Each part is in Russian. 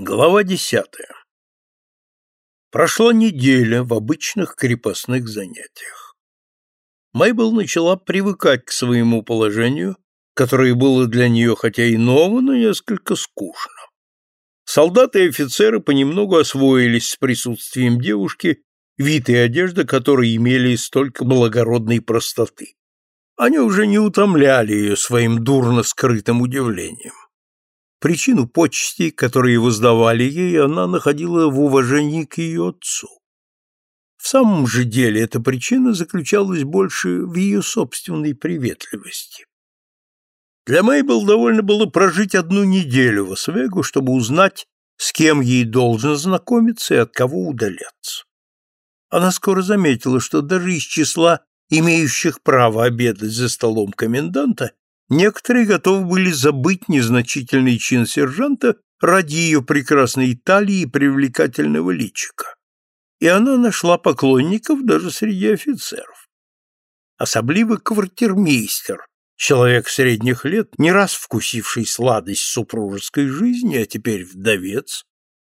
Глава десятая. Прошла неделя в обычных крепостных занятиях. Майбл начала привыкать к своему положению, которое было для нее хотя и ново, но несколько скучно. Солдаты и офицеры понемногу освоились с присутствием девушки, вид и одежда которой имели столько благородной простоты. Они уже не утомляли ее своим дурно скрытым удивлением. Причину почести, которые воздавали ей, она находила в уважении к ее отцу. В самом же деле эта причина заключалась больше в ее собственной приветливости. Для Мейбл довольно было прожить одну неделю в Освегу, чтобы узнать, с кем ей должен знакомиться и от кого удаляться. Она скоро заметила, что даже из числа имеющих право обедать за столом коменданта Некоторые готовы были забыть незначительный чин сержанта ради ее прекрасной талии и привлекательного личика. И она нашла поклонников даже среди офицеров. Особливо квартирмейстер, человек средних лет, не раз вкусивший сладость супружеской жизни, а теперь вдовец,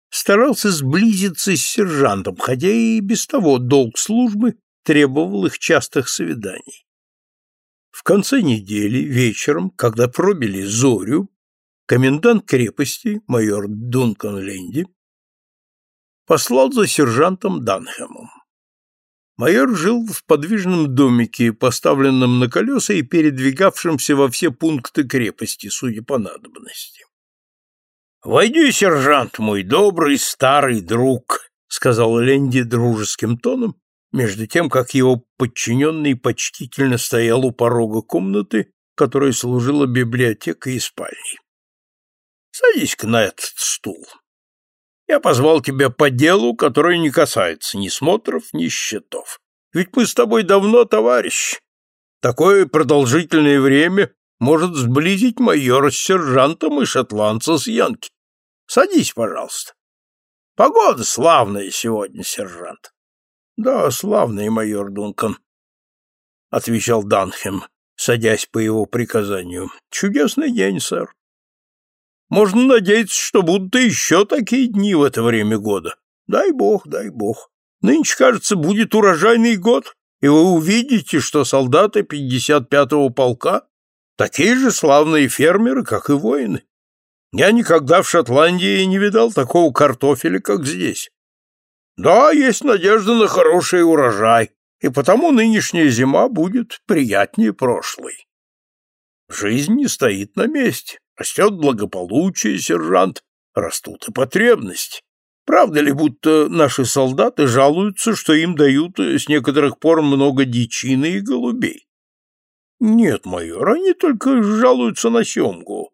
старался сблизиться с сержантом, хотя и без того долг службы требовал их частых свиданий. В конце недели, вечером, когда пробили зорю, комендант крепости, майор Дункан Ленди, послал за сержантом Данхэмом. Майор жил в подвижном домике, поставленном на колеса и передвигавшемся во все пункты крепости, судя по надобности. «Войди, сержант, мой добрый старый друг», — сказал Ленди дружеским тоном между тем, как его подчиненный почтительно стоял у порога комнаты, которая служила библиотекой и спальней. «Садись-ка на этот стул. Я позвал тебя по делу, которое не касается ни смотров, ни счетов. Ведь мы с тобой давно товарищи. Такое продолжительное время может сблизить майора с сержантом и шотландца с Янки. Садись, пожалуйста. Погода славная сегодня, сержант. Да, славный майор Дункан, отвечал Данхем, садясь по его приказанию. Чудесный день, сэр. Можно надеяться, что будут еще такие дни в это время года. Дай бог, дай бог. Нынче, кажется, будет урожайный год, и вы увидите, что солдаты 55-го полка такие же славные фермеры, как и воины. Я никогда в Шотландии не видал такого картофеля, как здесь. Да, есть надежда на хороший урожай, и потому нынешняя зима будет приятнее прошлой. Жизнь не стоит на месте. Растет благополучие, сержант, растут и потребности. Правда ли, будто наши солдаты жалуются, что им дают с некоторых пор много дичины и голубей? Нет, майор, они только жалуются на семгу.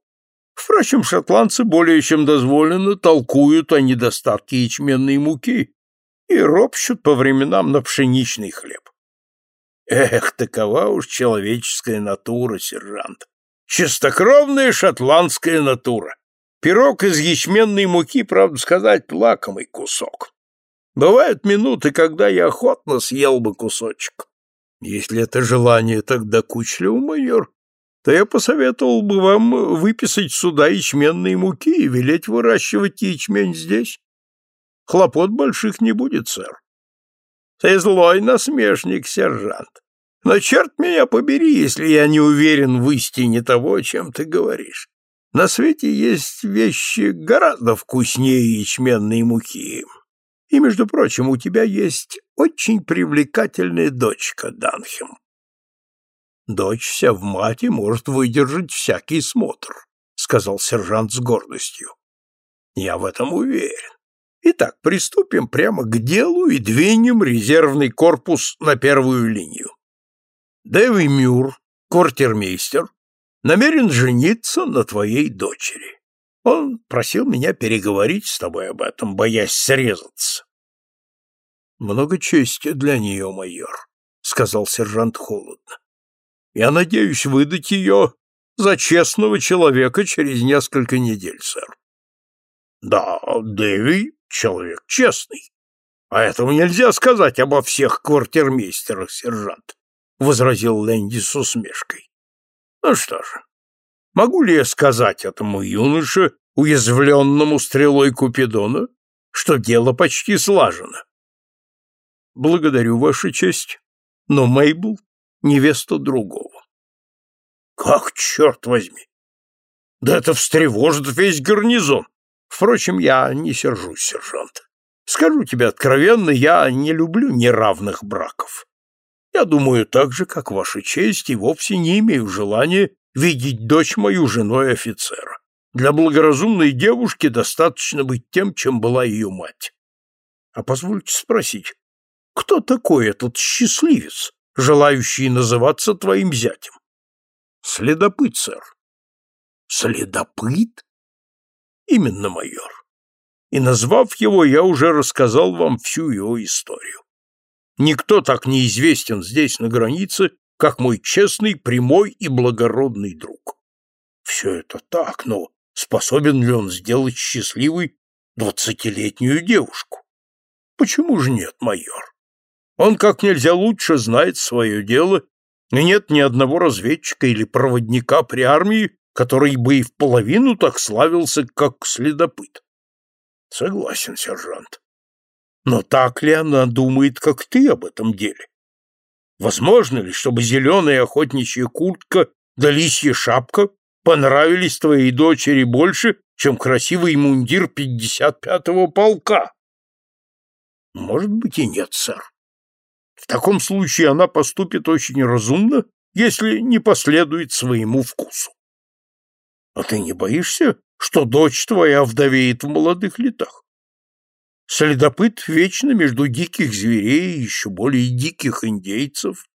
Впрочем, шотландцы более чем дозволено толкуют о недостатке ячменной муки и ропщут по временам на пшеничный хлеб. Эх, такова уж человеческая натура, сержант. Чистокровная шотландская натура. Пирог из ячменной муки, правда сказать, лакомый кусок. Бывают минуты, когда я охотно съел бы кусочек. Если это желание так докучливо, майор, то я посоветовал бы вам выписать сюда ячменные муки и велеть выращивать ячмень здесь. Хлопот больших не будет, сэр. Ты злой насмешник, сержант. Но черт меня побери, если я не уверен в истине того, о чем ты говоришь. На свете есть вещи гораздо вкуснее ячменной муки. И, между прочим, у тебя есть очень привлекательная дочка, Данхем. Дочь вся в мате может выдержать всякий смотр, сказал сержант с гордостью. Я в этом уверен. Итак, приступим прямо к делу и двинем резервный корпус на первую линию. Дэви Мюр, квартирмейстер, намерен жениться на твоей дочери. Он просил меня переговорить с тобой об этом, боясь срезаться. Много чести для нее, майор, сказал сержант холодно. Я надеюсь выдать ее за честного человека через несколько недель, сэр. Да, Дэви человек честный. А этого нельзя сказать обо всех квартирмейстерах, сержант, возразил Лэнди с усмешкой. Ну что же, могу ли я сказать этому юноше, уязвленному стрелой Купидона, что дело почти слажено. Благодарю, Ваша честь, но Мейбл — невеста другого. Как, черт возьми! Да это встревожит весь гарнизон. Впрочем, я не сержусь, сержант. Скажу тебе откровенно, я не люблю неравных браков. Я думаю так же, как ваша честь, и вовсе не имею желания видеть дочь мою женой офицера. Для благоразумной девушки достаточно быть тем, чем была ее мать. А позвольте спросить, кто такой этот счастливец, желающий называться твоим зятем? Следопыт, сэр. Следопыт? Именно, майор. И назвав его, я уже рассказал вам всю его историю. Никто так не известен здесь, на границе, как мой честный, прямой и благородный друг. Все это так, но способен ли он сделать счастливой двадцатилетнюю девушку? Почему же нет, майор? Он как нельзя лучше знает свое дело, и нет ни одного разведчика или проводника при армии, который бы и в половину так славился, как следопыт. Согласен, сержант. Но так ли она думает, как ты об этом деле? Возможно ли, чтобы зеленая охотничья куртка да лисья шапка понравились твоей дочери больше, чем красивый мундир 55-го полка? Может быть и нет, сэр. В таком случае она поступит очень разумно, если не последует своему вкусу. А ты не боишься, что дочь твоя вдовеет в молодых летах? Следопыт вечно между диких зверей и еще более диких индейцев.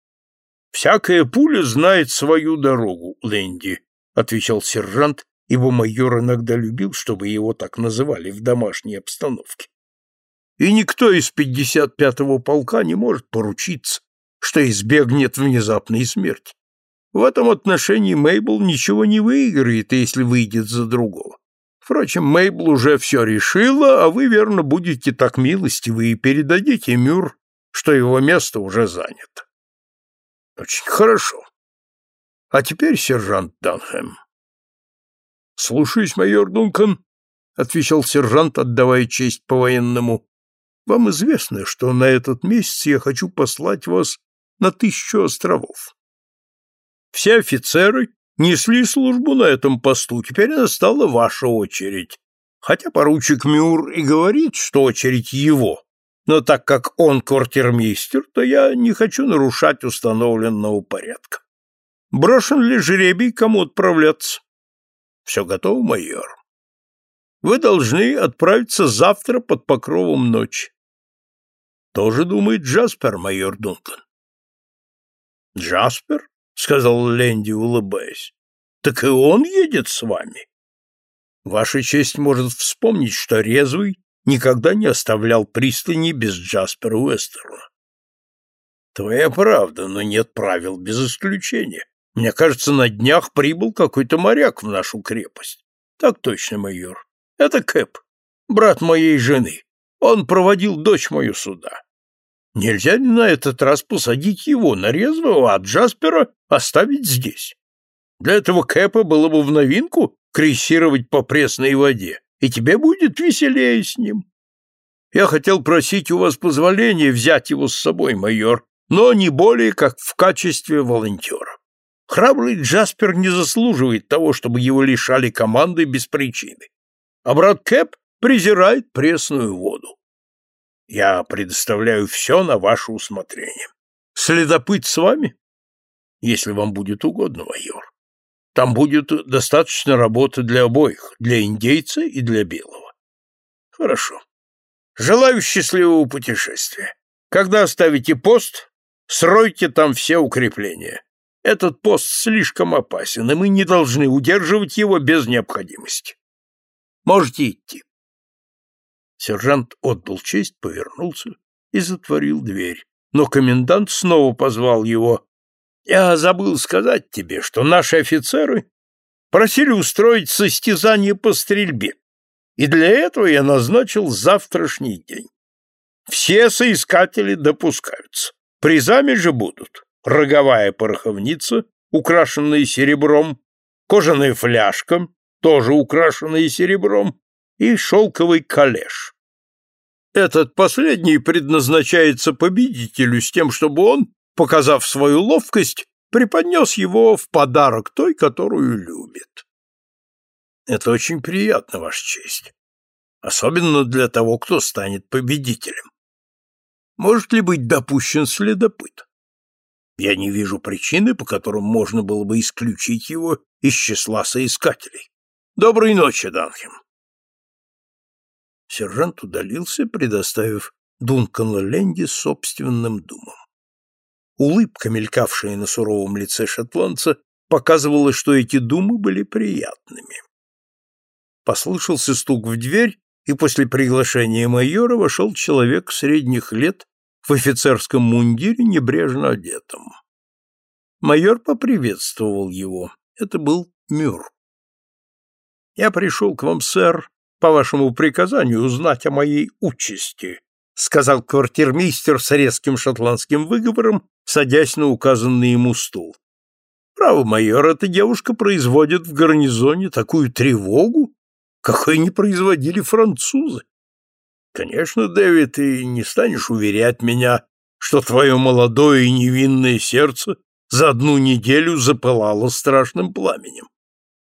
Всякая пуля знает свою дорогу, Лэнди, отвечал сержант, ибо майор иногда любил, чтобы его так называли в домашней обстановке. И никто из 55-го полка не может поручиться, что избегнет внезапной смерти. В этом отношении Мейбл ничего не выиграет, если выйдет за другого. Впрочем, Мейбл уже все решила, а вы, верно, будете так милостивы и передадите Мюр, что его место уже занято. Очень хорошо. А теперь, сержант Данхэм. Слушаюсь, майор Дункан, отвечал сержант, отдавая честь по-военному. Вам известно, что на этот месяц я хочу послать вас на тысячу островов. Все офицеры несли службу на этом посту, теперь настала ваша очередь. Хотя поручик Мюр и говорит, что очередь его, но так как он квартирмейстер, то я не хочу нарушать установленного порядка. Брошен ли жребий, кому отправляться? Все готово, майор. Вы должны отправиться завтра под покровом ночи тоже думает Джаспер, майор Дункан. Джаспер? Сказал Ленди, улыбаясь. Так и он едет с вами. Ваша честь может вспомнить, что резвый никогда не оставлял пристани без Джаспера Уэстерна. Твоя правда, но нет правил без исключения. Мне кажется, на днях прибыл какой-то моряк в нашу крепость. Так точно, майор. Это Кэп, брат моей жены. Он проводил дочь мою сюда. Нельзя ли на этот раз посадить его на резвого, а Джаспера оставить здесь? Для этого Кэпа было бы в новинку крейсировать по пресной воде, и тебе будет веселее с ним. Я хотел просить у вас позволения взять его с собой, майор, но не более как в качестве волонтера. Храбрый Джаспер не заслуживает того, чтобы его лишали команды без причины. А брат Кэп презирает пресную воду. Я предоставляю все на ваше усмотрение. Следопыт с вами? Если вам будет угодно, майор. Там будет достаточно работы для обоих, для индейца и для белого. Хорошо. Желаю счастливого путешествия. Когда оставите пост, сройте там все укрепления. Этот пост слишком опасен, и мы не должны удерживать его без необходимости. Можете идти. Сержант отдал честь, повернулся и затворил дверь. Но комендант снова позвал его. «Я забыл сказать тебе, что наши офицеры просили устроить состязание по стрельбе, и для этого я назначил завтрашний день. Все соискатели допускаются. Призами же будут роговая пороховница, украшенная серебром, кожаная фляжка, тоже украшенные серебром, и шелковый калеш. Этот последний предназначается победителю с тем, чтобы он, показав свою ловкость, преподнес его в подарок той, которую любит. Это очень приятно, Ваша честь. Особенно для того, кто станет победителем. Может ли быть допущен следопыт? Я не вижу причины, по которым можно было бы исключить его из числа соискателей. Доброй ночи, Данхем. Сержант удалился, предоставив Дункану Ленди собственным думам. Улыбка, мелькавшая на суровом лице шотландца, показывала, что эти думы были приятными. Послышался стук в дверь, и после приглашения майора вошел человек средних лет в офицерском мундире, небрежно одетом. Майор поприветствовал его. Это был Мюр. «Я пришел к вам, сэр, по вашему приказанию узнать о моей участи», сказал квартирмейстер с резким шотландским выговором, садясь на указанный ему стул. «Право, майор, эта девушка производит в гарнизоне такую тревогу, какой не производили французы. Конечно, Дэвид, ты не станешь уверять меня, что твое молодое и невинное сердце за одну неделю запылало страшным пламенем.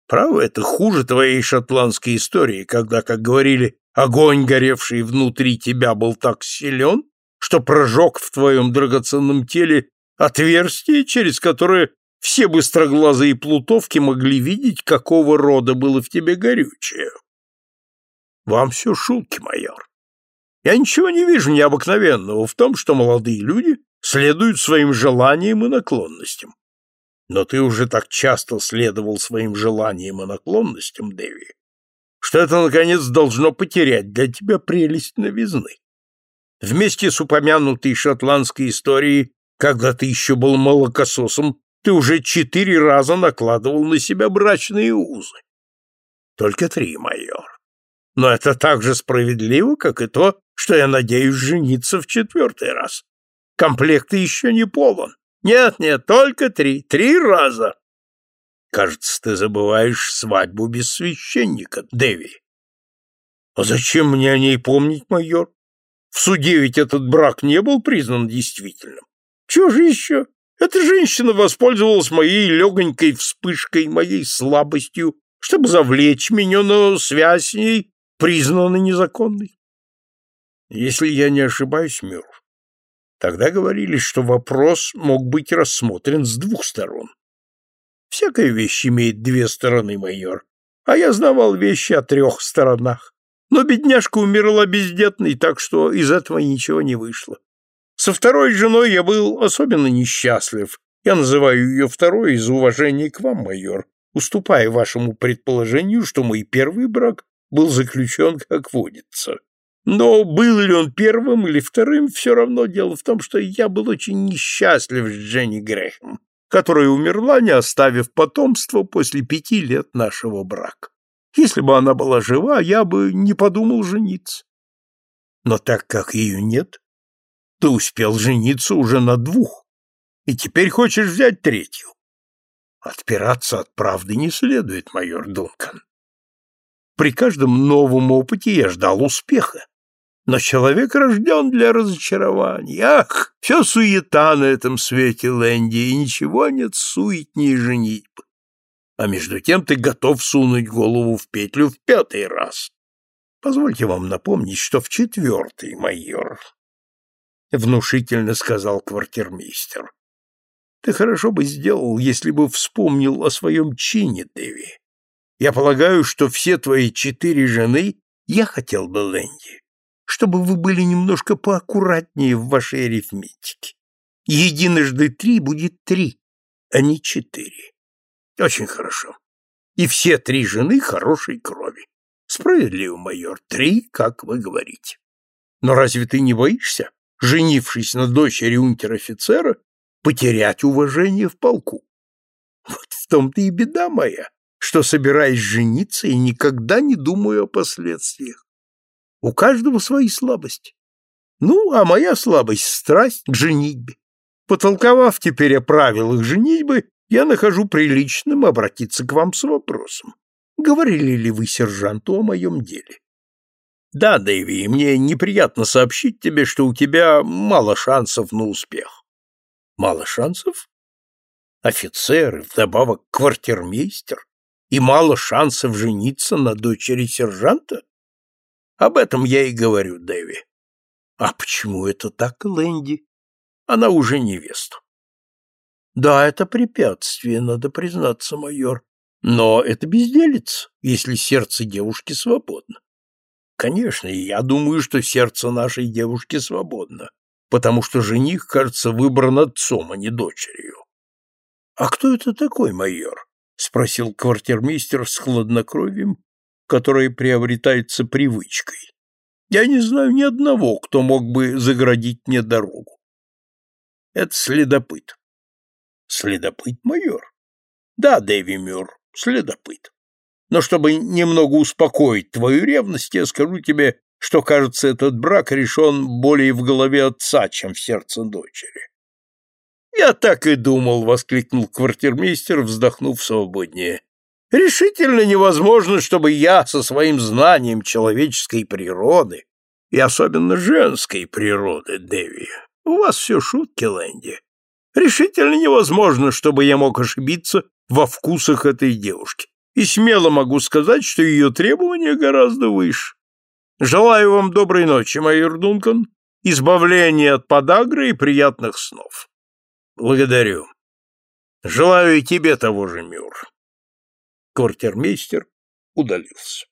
Право, это хуже твоей шотландской истории, когда, как говорили, огонь, горевший внутри тебя, был так силен, что прожег в твоем драгоценном теле отверстие, через которое все быстроглазые плутовки могли видеть, какого рода было в тебе горючее. Вам все шутки, майор. Я ничего не вижу необыкновенного в том, что молодые люди следуют своим желаниям и наклонностям. Но ты уже так часто следовал своим желаниям и наклонностям, Дэви, что это, наконец, должно потерять для тебя прелесть новизны. Вместе с упомянутой шотландской историей, когда ты еще был молокососом, ты уже четыре раза накладывал на себя брачные узы. Только три, майор. Но это так же справедливо, как и то, что я надеюсь жениться в четвертый раз. Комплект еще не полон. Нет, нет, только три. Три раза. Кажется, ты забываешь свадьбу без священника, Дэви. А зачем мне о ней помнить, майор? В суде ведь этот брак не был признан действительным. Чего же еще? Эта женщина воспользовалась моей легонькой вспышкой, моей слабостью, чтобы завлечь меня, но связь с ней признана незаконной. Если я не ошибаюсь, Мюр, Тогда говорили, что вопрос мог быть рассмотрен с двух сторон. Всякая вещь имеет две стороны, майор, а я знавал вещи о трех сторонах. Но бедняжка умерла бездетной, так что из этого ничего не вышло. Со второй женой я был особенно несчастлив. Я называю ее второй из уважения к вам, майор, уступая вашему предположению, что мой первый брак был заключен как водится. Но был ли он первым или вторым, все равно дело в том, что я был очень несчастлив с Дженни Грэхэм, которая умерла, не оставив потомства после пяти лет нашего брака. Если бы она была жива, я бы не подумал жениться. Но так как ее нет, ты успел жениться уже на двух, и теперь хочешь взять третью. Отпираться от правды не следует, майор Дункан. При каждом новом опыте я ждал успеха. Но человек рожден для разочарований. Ах, все суета на этом свете, Лэнди, и ничего нет суетнее женитьбы. А между тем ты готов сунуть голову в петлю в пятый раз. Позвольте вам напомнить, что в четвертый, майор, — внушительно сказал квартирмейстер. Ты хорошо бы сделал, если бы вспомнил о своем чине, Дэви. Я полагаю, что все твои четыре жены я хотел бы, Лэнди, чтобы вы были немножко поаккуратнее в вашей арифметике. Единожды три будет три, а не четыре. Очень хорошо. И все три жены хорошей крови. Справедливо, майор, три, как вы говорите. Но разве ты не боишься, женившись на дочери унтер-офицера, потерять уважение в полку? Вот в том-то и беда моя, что собираюсь жениться и никогда не думаю о последствиях. У каждого свои слабости. Ну, а моя слабость — страсть к женитьбе. Потолковав теперь о правилах женитьбы, я нахожу приличным обратиться к вам с вопросом. говорили ли вы сержанту о моем деле? Да, Дэви, мне неприятно сообщить тебе, что у тебя мало шансов на успех. Мало шансов? Офицер и вдобавок квартирмейстер? И мало шансов жениться на дочери сержанта? Об этом я и говорю, Дэви. А почему это так, Лэнди? Она уже невеста. Да, это препятствие, надо признаться, майор. Но это безделец, если сердце девушки свободно. Конечно, я думаю, что сердце нашей девушки свободно, потому что жених, кажется, выбран отцом, а не дочерью. — А кто это такой, майор? — спросил квартирмейстер с хладнокровием, которое приобретается привычкой. — Я не знаю ни одного, кто мог бы заградить мне дорогу. — Это следопыт. — Следопыт, майор? — Да, Дэви Мюр, следопыт. Но чтобы немного успокоить твою ревность, я скажу тебе, что, кажется, этот брак решен более в голове отца, чем в сердце дочери. «Я так и думал», — воскликнул квартирмейстер, вздохнув свободнее. «Решительно невозможно, чтобы я со своим знанием человеческой природы, и особенно женской природы, Дэви, у вас все шутки, Лэнди, решительно невозможно, чтобы я мог ошибиться во вкусах этой девушки и смело могу сказать, что ее требования гораздо выше. Желаю вам доброй ночи, майор Дункан, избавления от подагры и приятных снов. Благодарю. Желаю и тебе того же, Мюр. Квартирмейстер удалился.